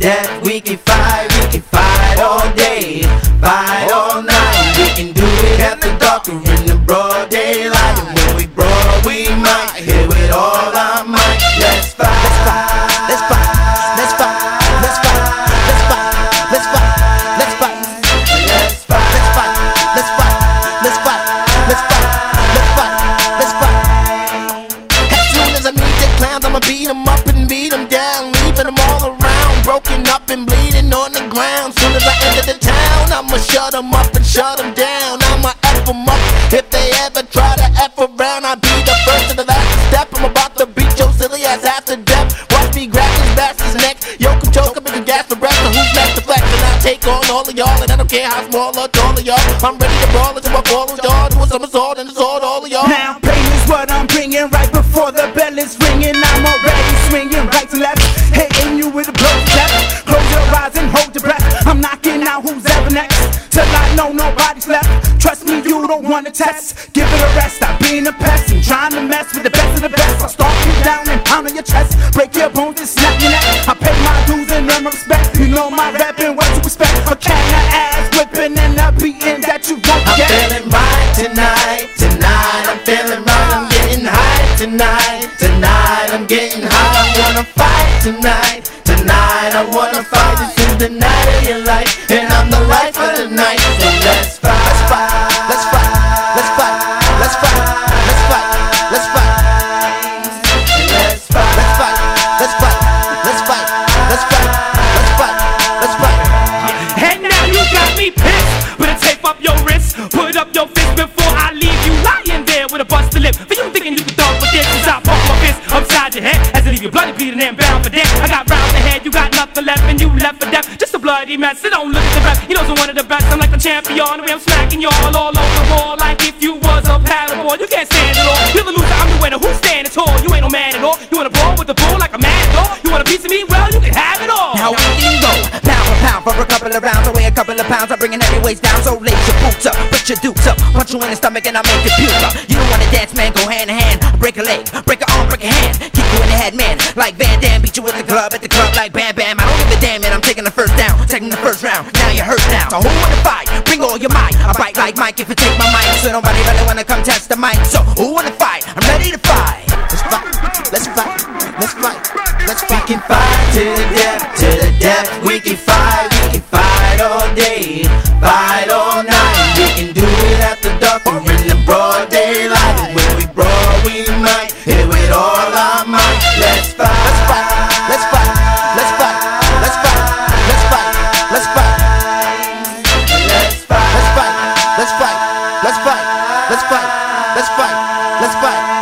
that we can fight, we can fight all day, fight clowns, I'ma beat them up and beat them down, leaving them all around, broken up and bleeding on the ground. Soon as I enter the town, I'ma shut them up and shut them down. I'ma F them up if they ever try to F around. I'll be the first to the last. All of y'all. And I don't care how small or tall of y'all. I'm ready to brawl until I fall on y'all. Do a somersault and assault all of y'all. Now pain is what I'm bringing right before the bell is ringing. I'm already swinging right to left, hitting you with a blow step. Close your eyes and hold your breath. I'm knocking out who's ever next till I know nobody's left. Trust me, you don't wanna test. Give it a rest. Stop being a pest and trying to mess with the best of the best. I'll stomp you down and pound on your chest, break your bones and snap your tonight, tonight. I'm getting high. I wanna fight tonight, tonight. I wanna fight. This is the night of your life, and I'm the life of the night. So let's fight, let's fight, bloody bleeding and bound for death. I got rounds ahead, you got nothing left, and you left for death. Just a bloody mess. So don't look at the rest. You know I'm one of the best. I'm like the champion. The way I'm smacking y'all all over the wall, like if you was a paddleboard. You can't stand it all. You're the loser, I'm the winner. Who's standing tall? You ain't no man at all. You wanna brawl with the bull like a matador? You want a piece of me? Well, you can have it all. Now we can go pound for pound for a couple of rounds. I weigh a couple of pounds. I'm bringing heavy weights down. So lace your boots up, put your dukes up, punch you in the stomach and I make you puke up. You don't wanna Like Van Damme, beat you with the club, at the club like Bam Bam. I don't give a damn, and I'm taking the first down, taking the first round. Now you're hurt now. So who wanna fight? Bring all your might. I bite like Mike if you take my mic. So nobody really wanna come test the mic. So who wanna fight? I'm ready to fight. Let's fight. Let's fight. Let's fight. Let's fight. We can fight to the death, to the death. We can fight. We can fight all day, fight all night. We can do it at the dark or in the broad daylight. Let's fight. Let's fight.